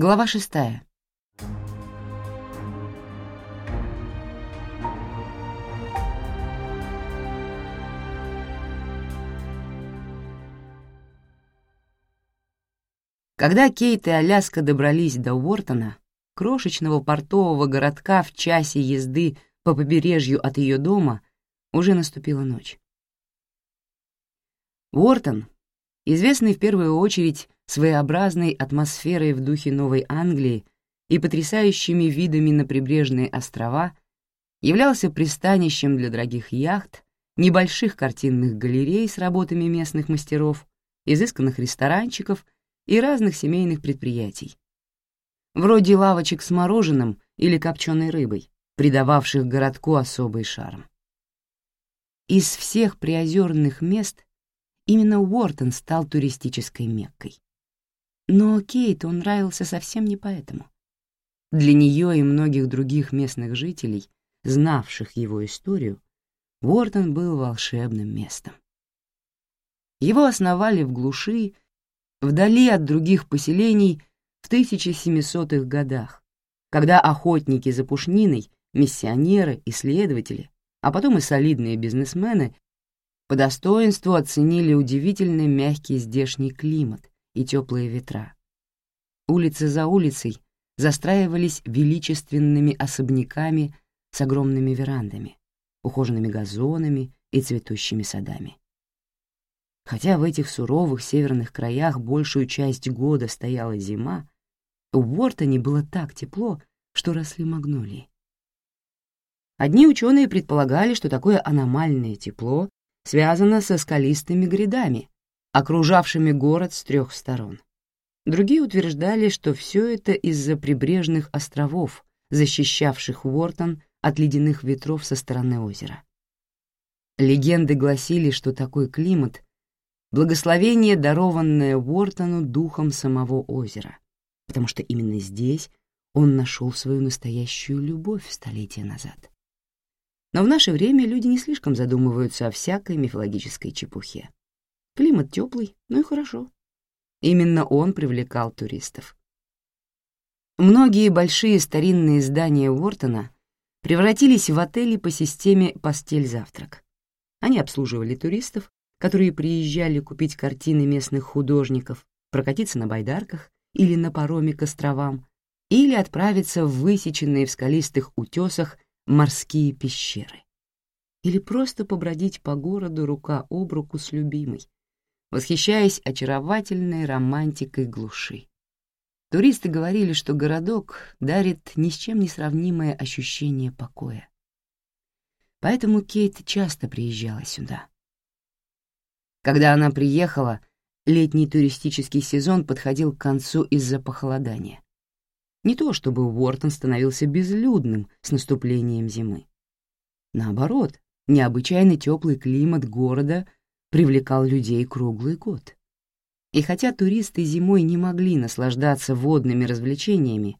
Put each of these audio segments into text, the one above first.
Глава шестая. Когда Кейт и Аляска добрались до Уортона, крошечного портового городка в часе езды по побережью от ее дома, уже наступила ночь. Уортон, известный в первую очередь своеобразной атмосферой в духе Новой Англии и потрясающими видами на прибрежные острова, являлся пристанищем для дорогих яхт, небольших картинных галерей с работами местных мастеров, изысканных ресторанчиков и разных семейных предприятий. Вроде лавочек с мороженым или копченой рыбой, придававших городку особый шарм. Из всех приозерных мест именно Уортон стал туристической Меккой. Но Кейту он нравился совсем не поэтому. Для нее и многих других местных жителей, знавших его историю, Уортон был волшебным местом. Его основали в глуши, вдали от других поселений в 1700-х годах, когда охотники за пушниной, миссионеры, исследователи, а потом и солидные бизнесмены по достоинству оценили удивительно мягкий здешний климат и теплые ветра. Улицы за улицей застраивались величественными особняками с огромными верандами, ухоженными газонами и цветущими садами. Хотя в этих суровых северных краях большую часть года стояла зима, у Уортоне было так тепло, что росли магнолии. Одни ученые предполагали, что такое аномальное тепло связано со скалистыми грядами, окружавшими город с трех сторон. Другие утверждали, что все это из-за прибрежных островов, защищавших Уортон от ледяных ветров со стороны озера. Легенды гласили, что такой климат — благословение, дарованное Уортону духом самого озера, потому что именно здесь он нашел свою настоящую любовь столетия назад. Но в наше время люди не слишком задумываются о всякой мифологической чепухе. Климат теплый, ну и хорошо. Именно он привлекал туристов. Многие большие старинные здания Уортона превратились в отели по системе «Постель-завтрак». Они обслуживали туристов, которые приезжали купить картины местных художников, прокатиться на байдарках или на пароме к островам, или отправиться в высеченные в скалистых утесах морские пещеры, или просто побродить по городу рука об руку с любимой, восхищаясь очаровательной романтикой глуши. Туристы говорили, что городок дарит ни с чем не сравнимое ощущение покоя. Поэтому Кейт часто приезжала сюда. Когда она приехала, летний туристический сезон подходил к концу из-за похолодания. Не то чтобы Уортон становился безлюдным с наступлением зимы. Наоборот, необычайно теплый климат города — привлекал людей круглый год. И хотя туристы зимой не могли наслаждаться водными развлечениями,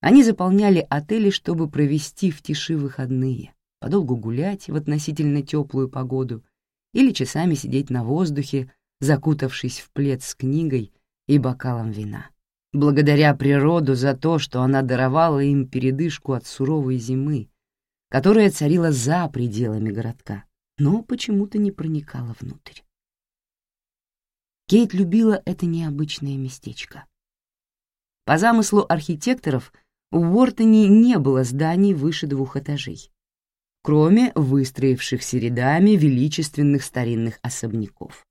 они заполняли отели, чтобы провести в тиши выходные, подолгу гулять в относительно теплую погоду или часами сидеть на воздухе, закутавшись в плед с книгой и бокалом вина. Благодаря природу за то, что она даровала им передышку от суровой зимы, которая царила за пределами городка но почему-то не проникала внутрь. Кейт любила это необычное местечко. По замыслу архитекторов, у Уортоне не было зданий выше двух этажей, кроме выстроившихся рядами величественных старинных особняков.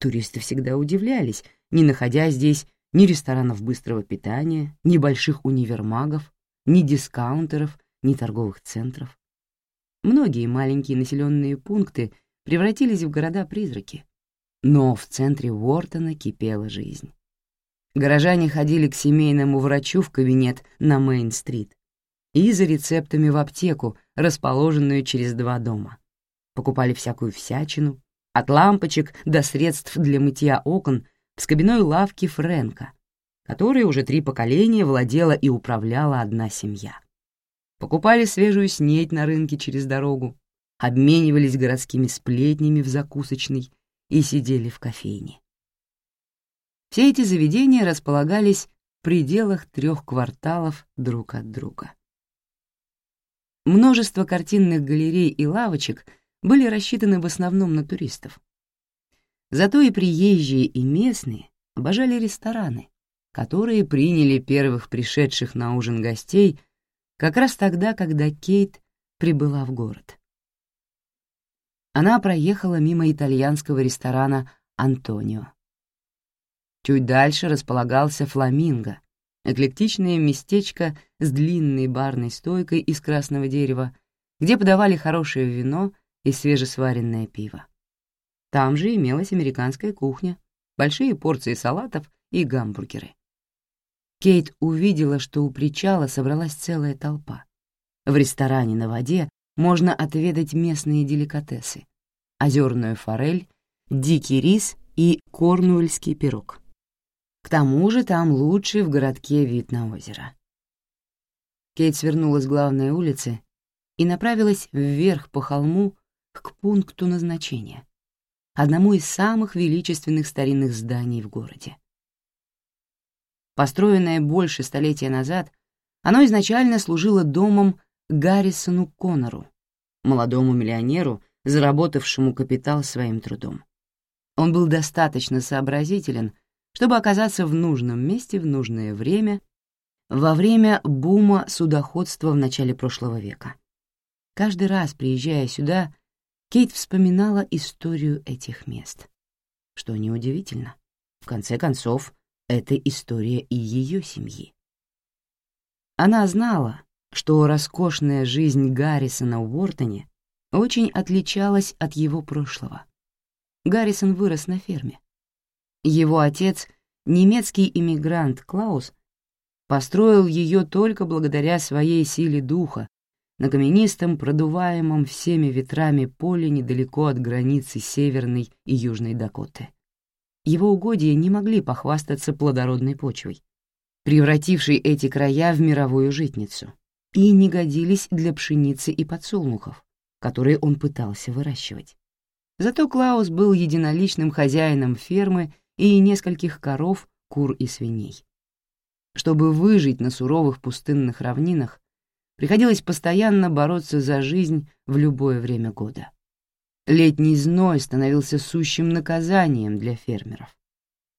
Туристы всегда удивлялись, не находя здесь ни ресторанов быстрого питания, ни больших универмагов, ни дискаунтеров, ни торговых центров. Многие маленькие населенные пункты превратились в города-призраки. Но в центре Уортона кипела жизнь. Горожане ходили к семейному врачу в кабинет на Мейн-стрит и за рецептами в аптеку, расположенную через два дома. Покупали всякую всячину, от лампочек до средств для мытья окон в скобяной лавке Френка, которой уже три поколения владела и управляла одна семья покупали свежую снедь на рынке через дорогу, обменивались городскими сплетнями в закусочной и сидели в кофейне. Все эти заведения располагались в пределах трех кварталов друг от друга. Множество картинных галерей и лавочек были рассчитаны в основном на туристов. Зато и приезжие, и местные обожали рестораны, которые приняли первых пришедших на ужин гостей — как раз тогда, когда Кейт прибыла в город. Она проехала мимо итальянского ресторана «Антонио». Чуть дальше располагался «Фламинго», эклектичное местечко с длинной барной стойкой из красного дерева, где подавали хорошее вино и свежесваренное пиво. Там же имелась американская кухня, большие порции салатов и гамбургеры. Кейт увидела, что у причала собралась целая толпа. В ресторане на воде можно отведать местные деликатесы — озерную форель, дикий рис и корнуэльский пирог. К тому же там лучший в городке вид на озеро. Кейт свернула с главной улицы и направилась вверх по холму к пункту назначения, одному из самых величественных старинных зданий в городе. Построенное больше столетия назад, оно изначально служило домом Гаррисону Коннору, молодому миллионеру, заработавшему капитал своим трудом. Он был достаточно сообразителен, чтобы оказаться в нужном месте в нужное время во время бума судоходства в начале прошлого века. Каждый раз, приезжая сюда, Кейт вспоминала историю этих мест. Что неудивительно. В конце концов, это история и ее семьи. Она знала, что роскошная жизнь Гаррисона в Уортоне очень отличалась от его прошлого. Гаррисон вырос на ферме. Его отец, немецкий иммигрант Клаус, построил ее только благодаря своей силе духа на каменистом, продуваемом всеми ветрами поле недалеко от границы Северной и Южной Дакоты его угодья не могли похвастаться плодородной почвой, превратившей эти края в мировую житницу, и не годились для пшеницы и подсолнухов, которые он пытался выращивать. Зато Клаус был единоличным хозяином фермы и нескольких коров, кур и свиней. Чтобы выжить на суровых пустынных равнинах, приходилось постоянно бороться за жизнь в любое время года. Летний зной становился сущим наказанием для фермеров.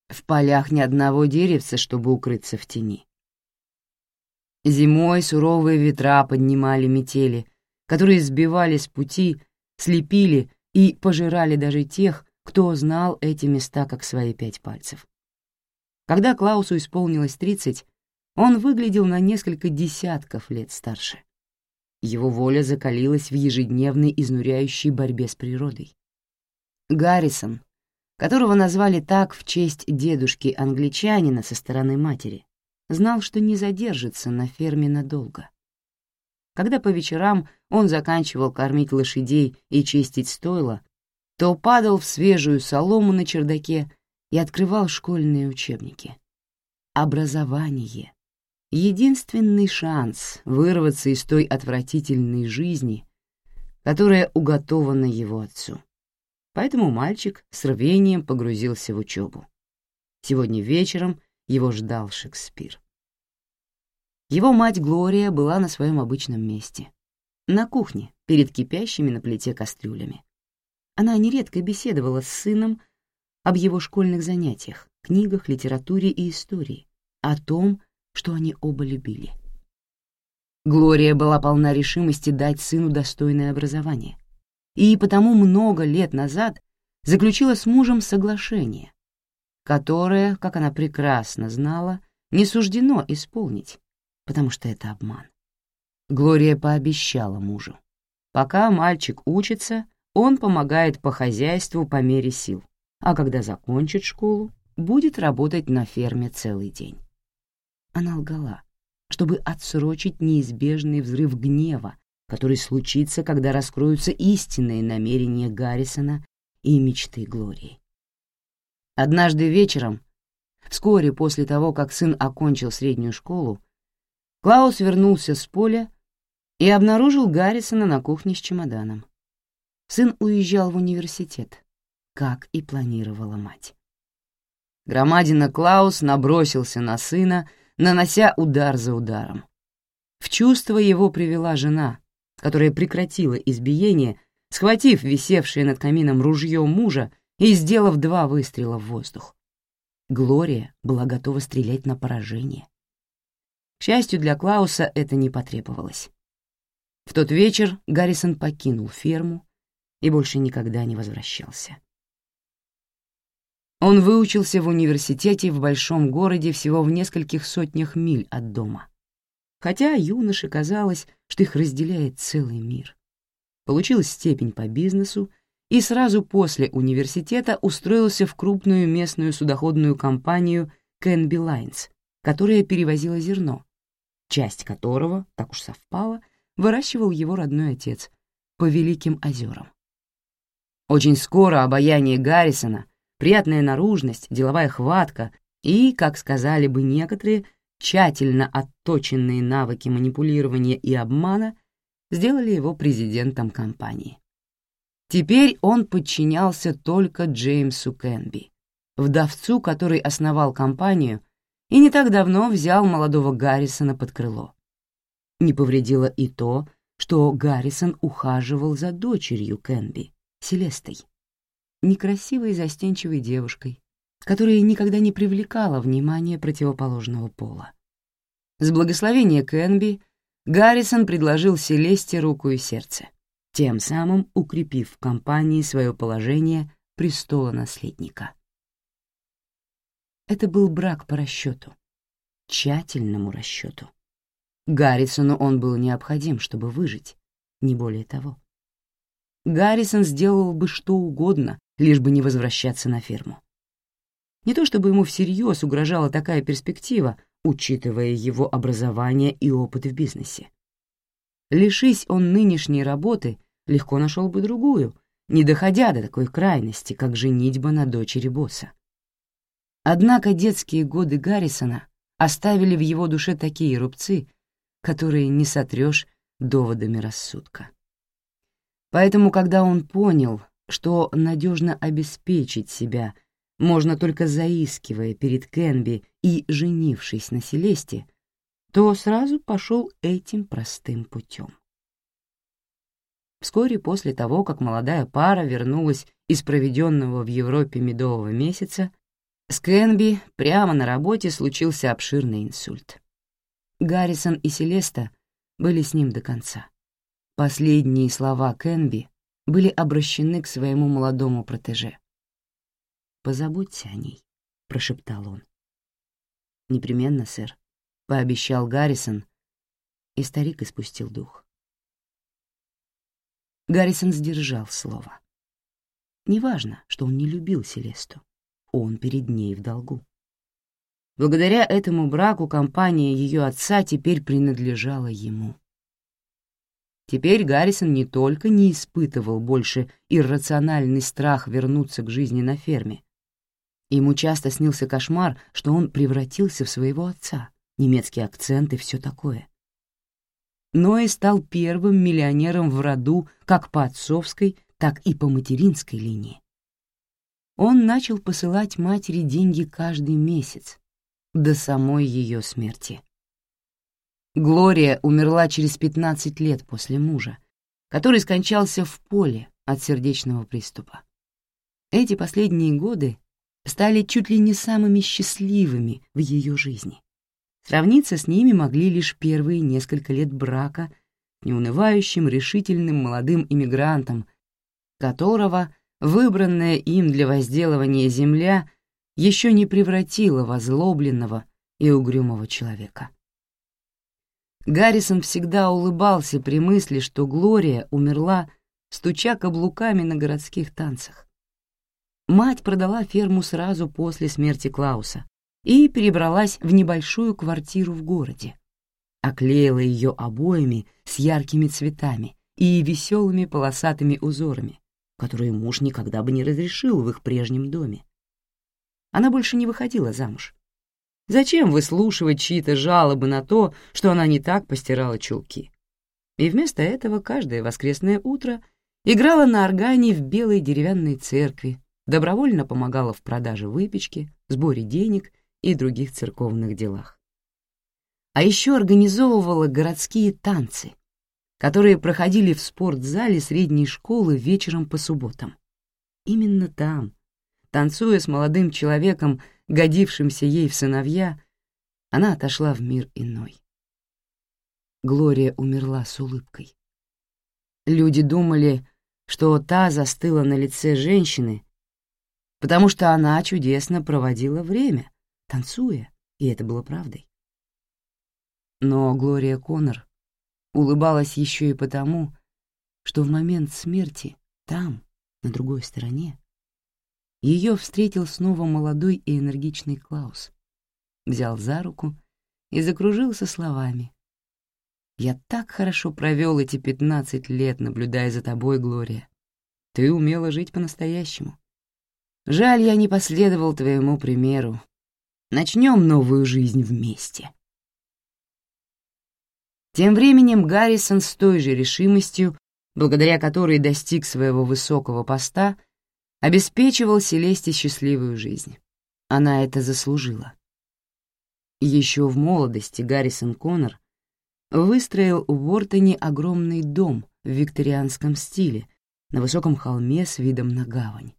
В полях ни одного деревца, чтобы укрыться в тени. Зимой суровые ветра поднимали метели, которые сбивали с пути, слепили и пожирали даже тех, кто знал эти места как свои пять пальцев. Когда Клаусу исполнилось тридцать, он выглядел на несколько десятков лет старше. Его воля закалилась в ежедневной изнуряющей борьбе с природой. Гаррисон, которого назвали так в честь дедушки-англичанина со стороны матери, знал, что не задержится на ферме надолго. Когда по вечерам он заканчивал кормить лошадей и чистить стойла, то падал в свежую солому на чердаке и открывал школьные учебники. Образование единственный шанс вырваться из той отвратительной жизни, которая уготована его отцу. Поэтому мальчик с рвением погрузился в учебу. Сегодня вечером его ждал Шекспир. Его мать Глория была на своем обычном месте. На кухне, перед кипящими на плите кастрюлями. Она нередко беседовала с сыном об его школьных занятиях, книгах, литературе и истории, о том, что они оба любили. Глория была полна решимости дать сыну достойное образование, и потому много лет назад заключила с мужем соглашение, которое, как она прекрасно знала, не суждено исполнить, потому что это обман. Глория пообещала мужу. Пока мальчик учится, он помогает по хозяйству по мере сил, а когда закончит школу, будет работать на ферме целый день. Она лгала, чтобы отсрочить неизбежный взрыв гнева, который случится, когда раскроются истинные намерения Гаррисона и мечты Глории. Однажды вечером, вскоре после того, как сын окончил среднюю школу, Клаус вернулся с поля и обнаружил Гаррисона на кухне с чемоданом. Сын уезжал в университет, как и планировала мать. Громадина Клаус набросился на сына — нанося удар за ударом. В чувство его привела жена, которая прекратила избиение, схватив висевшее над камином ружье мужа и сделав два выстрела в воздух. Глория была готова стрелять на поражение. К счастью для Клауса, это не потребовалось. В тот вечер Гаррисон покинул ферму и больше никогда не возвращался. Он выучился в университете в большом городе всего в нескольких сотнях миль от дома. Хотя юноше казалось, что их разделяет целый мир. Получил степень по бизнесу и сразу после университета устроился в крупную местную судоходную компанию Canby Lines, которая перевозила зерно, часть которого, так уж совпало, выращивал его родной отец по Великим озерам. Очень скоро обаяние Гаррисона приятная наружность, деловая хватка и, как сказали бы некоторые, тщательно отточенные навыки манипулирования и обмана сделали его президентом компании. Теперь он подчинялся только Джеймсу Кенби, вдовцу, который основал компанию и не так давно взял молодого Гаррисона под крыло. Не повредило и то, что Гаррисон ухаживал за дочерью Кенби, Селестой некрасивой застенчивой девушкой, которая никогда не привлекала внимания противоположного пола. С благословения Кенби Гаррисон предложил Селесте руку и сердце, тем самым укрепив в компании свое положение престола наследника. Это был брак по расчету, тщательному расчету. Гаррисону он был необходим, чтобы выжить, не более того. Гаррисон сделал бы что угодно, лишь бы не возвращаться на ферму. Не то чтобы ему всерьез угрожала такая перспектива, учитывая его образование и опыт в бизнесе. Лишись он нынешней работы, легко нашел бы другую, не доходя до такой крайности, как женитьба на дочери босса. Однако детские годы Гаррисона оставили в его душе такие рубцы, которые не сотрешь доводами рассудка. Поэтому, когда он понял, что надежно обеспечить себя можно только заискивая перед Кенби и женившись на Селесте, то сразу пошел этим простым путем. Вскоре после того, как молодая пара вернулась из проведенного в Европе медового месяца, с Кенби прямо на работе случился обширный инсульт. Гаррисон и Селеста были с ним до конца. Последние слова Кенби были обращены к своему молодому протеже. «Позаботься о ней», — прошептал он. «Непременно, сэр», — пообещал Гаррисон, и старик испустил дух. Гаррисон сдержал слово. Неважно, что он не любил Селесту, он перед ней в долгу. Благодаря этому браку компания ее отца теперь принадлежала ему. Теперь Гаррисон не только не испытывал больше иррациональный страх вернуться к жизни на ферме. Ему часто снился кошмар, что он превратился в своего отца, немецкий акцент и все такое. Но и стал первым миллионером в роду как по отцовской, так и по материнской линии. Он начал посылать матери деньги каждый месяц, до самой ее смерти. Глория умерла через 15 лет после мужа, который скончался в поле от сердечного приступа. Эти последние годы стали чуть ли не самыми счастливыми в ее жизни. Сравниться с ними могли лишь первые несколько лет брака неунывающим, решительным молодым иммигрантом, которого выбранная им для возделывания земля еще не превратила в озлобленного и угрюмого человека. Гаррисон всегда улыбался при мысли, что Глория умерла, стуча каблуками на городских танцах. Мать продала ферму сразу после смерти Клауса и перебралась в небольшую квартиру в городе. Оклеила ее обоями с яркими цветами и веселыми полосатыми узорами, которые муж никогда бы не разрешил в их прежнем доме. Она больше не выходила замуж. Зачем выслушивать чьи-то жалобы на то, что она не так постирала чулки? И вместо этого каждое воскресное утро играла на органе в белой деревянной церкви, добровольно помогала в продаже выпечки, сборе денег и других церковных делах. А еще организовывала городские танцы, которые проходили в спортзале средней школы вечером по субботам. Именно там, танцуя с молодым человеком годившимся ей в сыновья, она отошла в мир иной. Глория умерла с улыбкой. Люди думали, что та застыла на лице женщины, потому что она чудесно проводила время, танцуя, и это было правдой. Но Глория Коннор улыбалась еще и потому, что в момент смерти там, на другой стороне, ее встретил снова молодой и энергичный Клаус. Взял за руку и закружился словами. «Я так хорошо провел эти пятнадцать лет, наблюдая за тобой, Глория. Ты умела жить по-настоящему. Жаль, я не последовал твоему примеру. Начнем новую жизнь вместе». Тем временем Гаррисон с той же решимостью, благодаря которой достиг своего высокого поста — обеспечивал Селесте счастливую жизнь. Она это заслужила. Еще в молодости Гаррисон Коннор выстроил в Уортоне огромный дом в викторианском стиле на высоком холме с видом на гавань.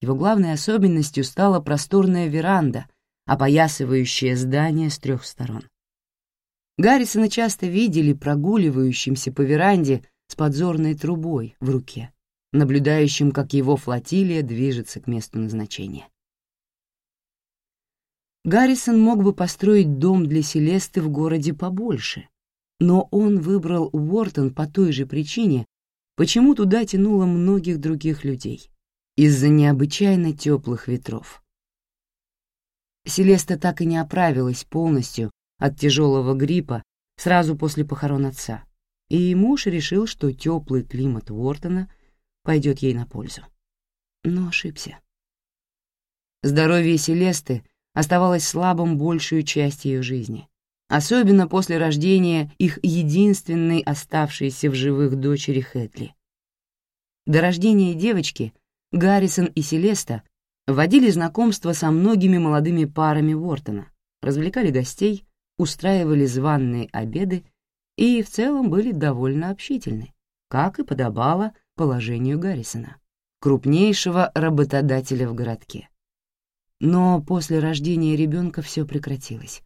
Его главной особенностью стала просторная веранда, опоясывающая здание с трех сторон. Гаррисона часто видели прогуливающимся по веранде с подзорной трубой в руке наблюдающим, как его флотилия движется к месту назначения. Гаррисон мог бы построить дом для Селесты в городе побольше, но он выбрал Уортон по той же причине, почему туда тянуло многих других людей — из-за необычайно теплых ветров. Селеста так и не оправилась полностью от тяжелого гриппа сразу после похорон отца, и муж решил, что теплый климат Уортона пойдет ей на пользу. Но ошибся. Здоровье Селесты оставалось слабым большую часть ее жизни, особенно после рождения их единственной оставшейся в живых дочери Хэтли. До рождения девочки Гаррисон и Селеста водили знакомство со многими молодыми парами Уортона, развлекали гостей, устраивали званные обеды и в целом были довольно общительны, как и подобало положению Гаррисона, крупнейшего работодателя в городке. Но после рождения ребенка все прекратилось.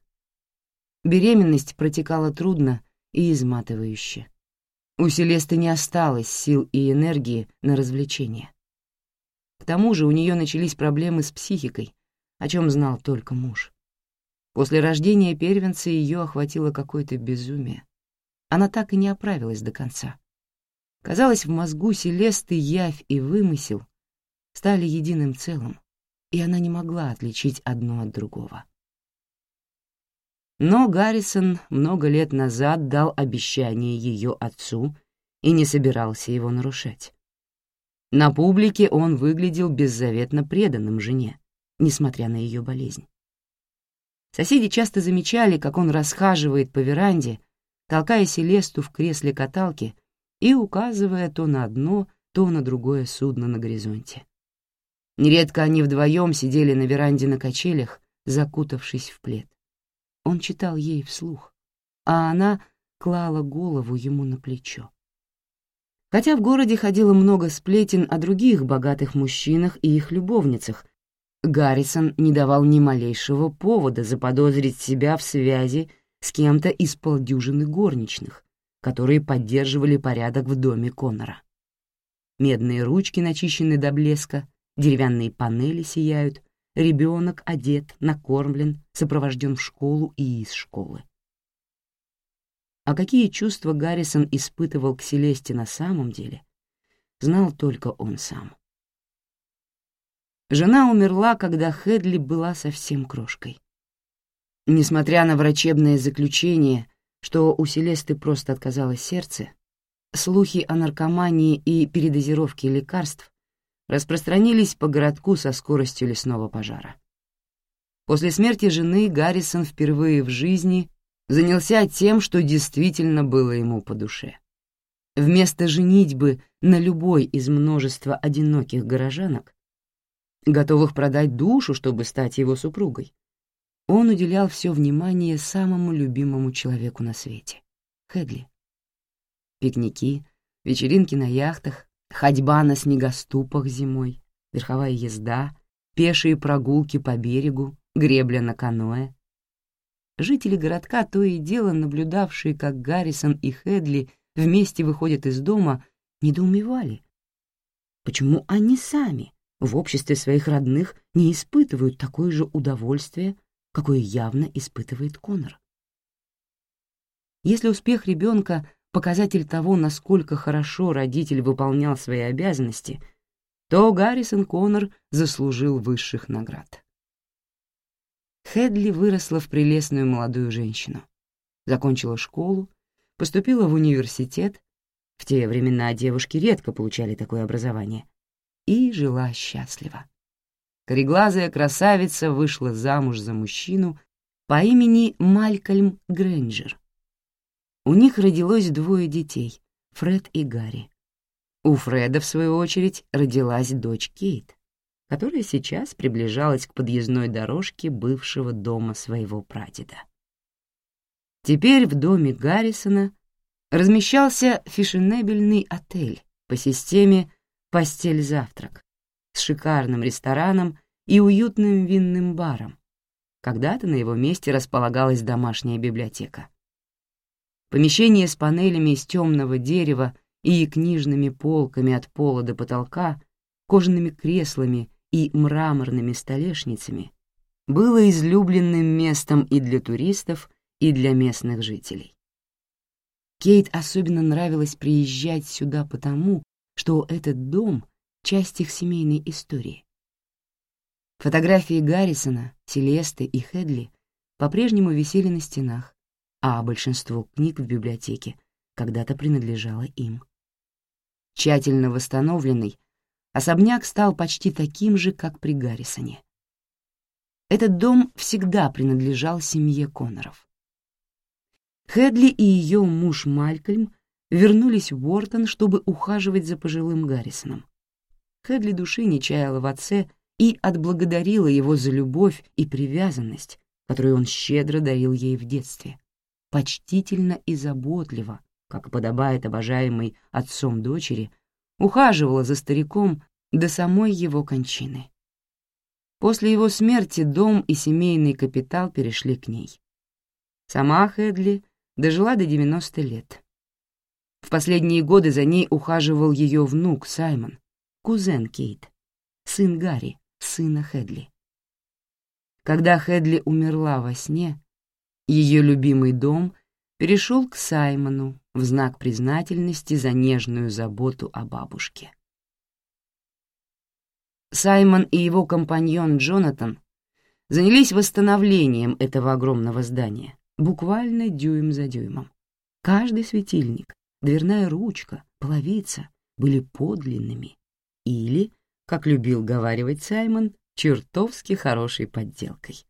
Беременность протекала трудно и изматывающе. У Селесты не осталось сил и энергии на развлечения. К тому же у нее начались проблемы с психикой, о чем знал только муж. После рождения первенца ее охватило какое-то безумие. Она так и не оправилась до конца. Казалось, в мозгу Селесты явь и вымысел стали единым целым, и она не могла отличить одно от другого. Но Гаррисон много лет назад дал обещание ее отцу и не собирался его нарушать. На публике он выглядел беззаветно преданным жене, несмотря на ее болезнь. Соседи часто замечали, как он расхаживает по веранде, толкая Селесту в кресле каталки — и указывая то на одно, то на другое судно на горизонте. Нередко они вдвоем сидели на веранде на качелях, закутавшись в плед. Он читал ей вслух, а она клала голову ему на плечо. Хотя в городе ходило много сплетен о других богатых мужчинах и их любовницах, Гаррисон не давал ни малейшего повода заподозрить себя в связи с кем-то из полдюжины горничных, которые поддерживали порядок в доме Конора. Медные ручки начищены до блеска, деревянные панели сияют, ребенок одет, накормлен, сопровожден в школу и из школы. А какие чувства Гаррисон испытывал к Селесте на самом деле, знал только он сам. Жена умерла, когда Хедли была совсем крошкой. Несмотря на врачебное заключение, что у Селесты просто отказалось сердце, слухи о наркомании и передозировке лекарств распространились по городку со скоростью лесного пожара. После смерти жены Гаррисон впервые в жизни занялся тем, что действительно было ему по душе. Вместо женитьбы на любой из множества одиноких горожанок, готовых продать душу, чтобы стать его супругой, он уделял все внимание самому любимому человеку на свете — Хедли. Пикники, вечеринки на яхтах, ходьба на снегоступах зимой, верховая езда, пешие прогулки по берегу, гребля на каноэ. Жители городка, то и дело наблюдавшие, как Гаррисон и Хедли вместе выходят из дома, недоумевали. Почему они сами в обществе своих родных не испытывают такое же удовольствие, какое явно испытывает Конор. Если успех ребенка — показатель того, насколько хорошо родитель выполнял свои обязанности, то Гаррисон Конор заслужил высших наград. Хедли выросла в прелестную молодую женщину, закончила школу, поступила в университет, в те времена девушки редко получали такое образование, и жила счастливо. Кореглазая красавица вышла замуж за мужчину по имени Малькольм Грэнджер. У них родилось двое детей — Фред и Гарри. У Фреда, в свою очередь, родилась дочь Кейт, которая сейчас приближалась к подъездной дорожке бывшего дома своего прадеда. Теперь в доме Гаррисона размещался фешенебельный отель по системе «Постель-завтрак» с шикарным рестораном и уютным винным баром. Когда-то на его месте располагалась домашняя библиотека. Помещение с панелями из темного дерева и книжными полками от пола до потолка, кожаными креслами и мраморными столешницами было излюбленным местом и для туристов, и для местных жителей. Кейт особенно нравилось приезжать сюда потому, что этот дом — часть их семейной истории. Фотографии Гаррисона, Селесты и Хедли по-прежнему висели на стенах, а большинство книг в библиотеке когда-то принадлежало им. Тщательно восстановленный, особняк стал почти таким же, как при Гаррисоне. Этот дом всегда принадлежал семье Коноров. Хедли и ее муж Малькольм вернулись в Уортон, чтобы ухаживать за пожилым Гаррисоном. Хедли души не чаяла в отце — и отблагодарила его за любовь и привязанность, которую он щедро дарил ей в детстве, почтительно и заботливо, как подобает обожаемой отцом дочери, ухаживала за стариком до самой его кончины. После его смерти дом и семейный капитал перешли к ней. Сама Хедли дожила до 90 лет. В последние годы за ней ухаживал ее внук Саймон, кузен Кейт, сын Гарри, сына Хедли. Когда Хедли умерла во сне, ее любимый дом перешел к Саймону в знак признательности за нежную заботу о бабушке. Саймон и его компаньон Джонатан занялись восстановлением этого огромного здания, буквально дюйм за дюймом. Каждый светильник, дверная ручка, половица были подлинными или как любил говаривать Саймон, чертовски хорошей подделкой.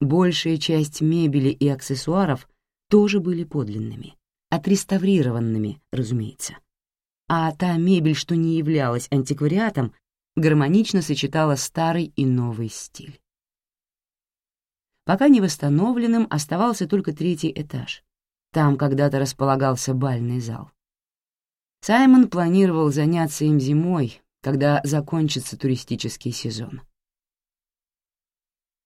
Большая часть мебели и аксессуаров тоже были подлинными, отреставрированными, разумеется. А та мебель, что не являлась антиквариатом, гармонично сочетала старый и новый стиль. Пока не восстановленным оставался только третий этаж. Там когда-то располагался бальный зал. Саймон планировал заняться им зимой, когда закончится туристический сезон.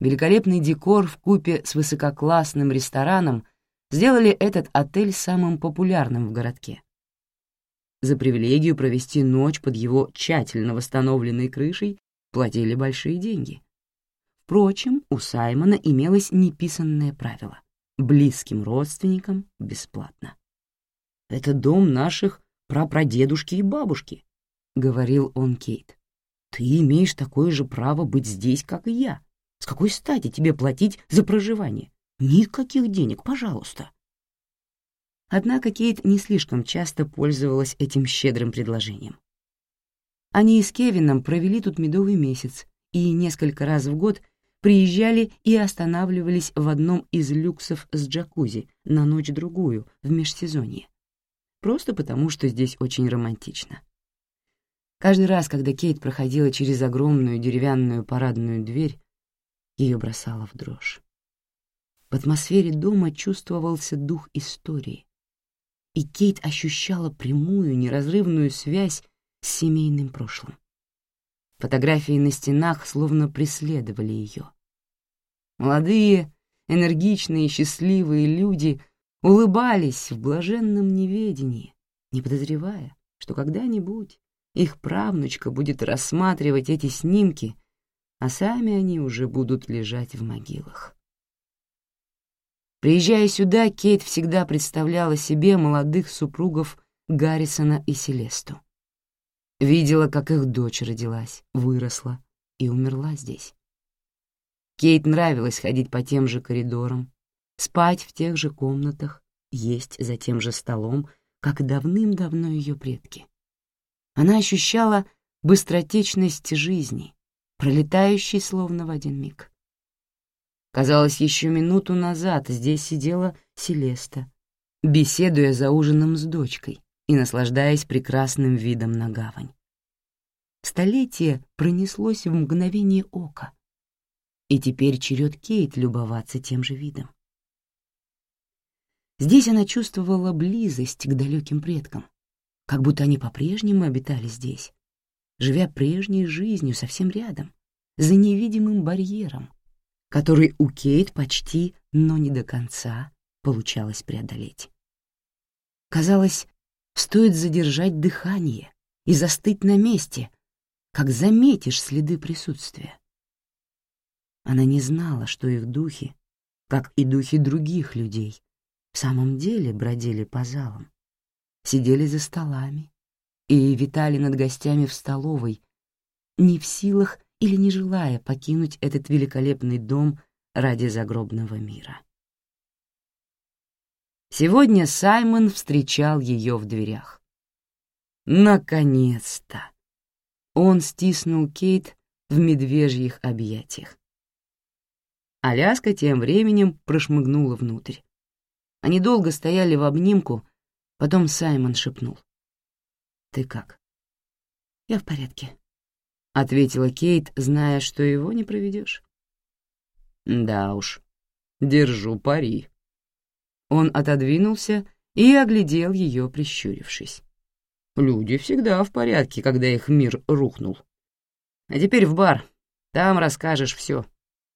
Великолепный декор в купе с высококлассным рестораном сделали этот отель самым популярным в городке. За привилегию провести ночь под его тщательно восстановленной крышей платили большие деньги. Впрочем, у Саймона имелось неписанное правило — близким родственникам бесплатно. Это дом наших прапрадедушки и бабушки, говорил он Кейт. «Ты имеешь такое же право быть здесь, как и я. С какой стати тебе платить за проживание? Никаких денег, пожалуйста». Однако Кейт не слишком часто пользовалась этим щедрым предложением. Они с Кевином провели тут медовый месяц и несколько раз в год приезжали и останавливались в одном из люксов с джакузи на ночь-другую в межсезонье. Просто потому, что здесь очень романтично. Каждый раз, когда Кейт проходила через огромную деревянную парадную дверь, ее бросало в дрожь. В атмосфере дома чувствовался дух истории, и Кейт ощущала прямую, неразрывную связь с семейным прошлым. Фотографии на стенах словно преследовали ее. Молодые, энергичные, счастливые люди улыбались в блаженном неведении, не подозревая, что когда-нибудь их правнучка будет рассматривать эти снимки, а сами они уже будут лежать в могилах. Приезжая сюда, Кейт всегда представляла себе молодых супругов Гаррисона и Селесту. Видела, как их дочь родилась, выросла и умерла здесь. Кейт нравилось ходить по тем же коридорам, спать в тех же комнатах, есть за тем же столом, как давным-давно ее предки. Она ощущала быстротечность жизни, пролетающей словно в один миг. Казалось, еще минуту назад здесь сидела Селеста, беседуя за ужином с дочкой и наслаждаясь прекрасным видом на гавань. Столетие пронеслось в мгновение ока, и теперь черед Кейт любоваться тем же видом. Здесь она чувствовала близость к далеким предкам, как будто они по-прежнему обитали здесь, живя прежней жизнью совсем рядом, за невидимым барьером, который у Кейт почти, но не до конца получалось преодолеть. Казалось, стоит задержать дыхание и застыть на месте, как заметишь следы присутствия. Она не знала, что их духи, как и духи других людей, в самом деле бродили по залам, сидели за столами, и витали над гостями в столовой, не в силах или не желая покинуть этот великолепный дом ради загробного мира. Сегодня Саймон встречал ее в дверях. Наконец-то! Он стиснул Кейт в медвежьих объятиях. Аляска тем временем прошмыгнула внутрь. Они долго стояли в обнимку, Потом Саймон шепнул. «Ты как?» «Я в порядке», — ответила Кейт, зная, что его не проведешь. «Да уж, держу пари». Он отодвинулся и оглядел ее, прищурившись. «Люди всегда в порядке, когда их мир рухнул. А теперь в бар, там расскажешь все.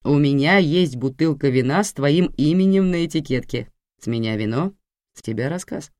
У меня есть бутылка вина с твоим именем на этикетке. С меня вино, с тебя рассказ».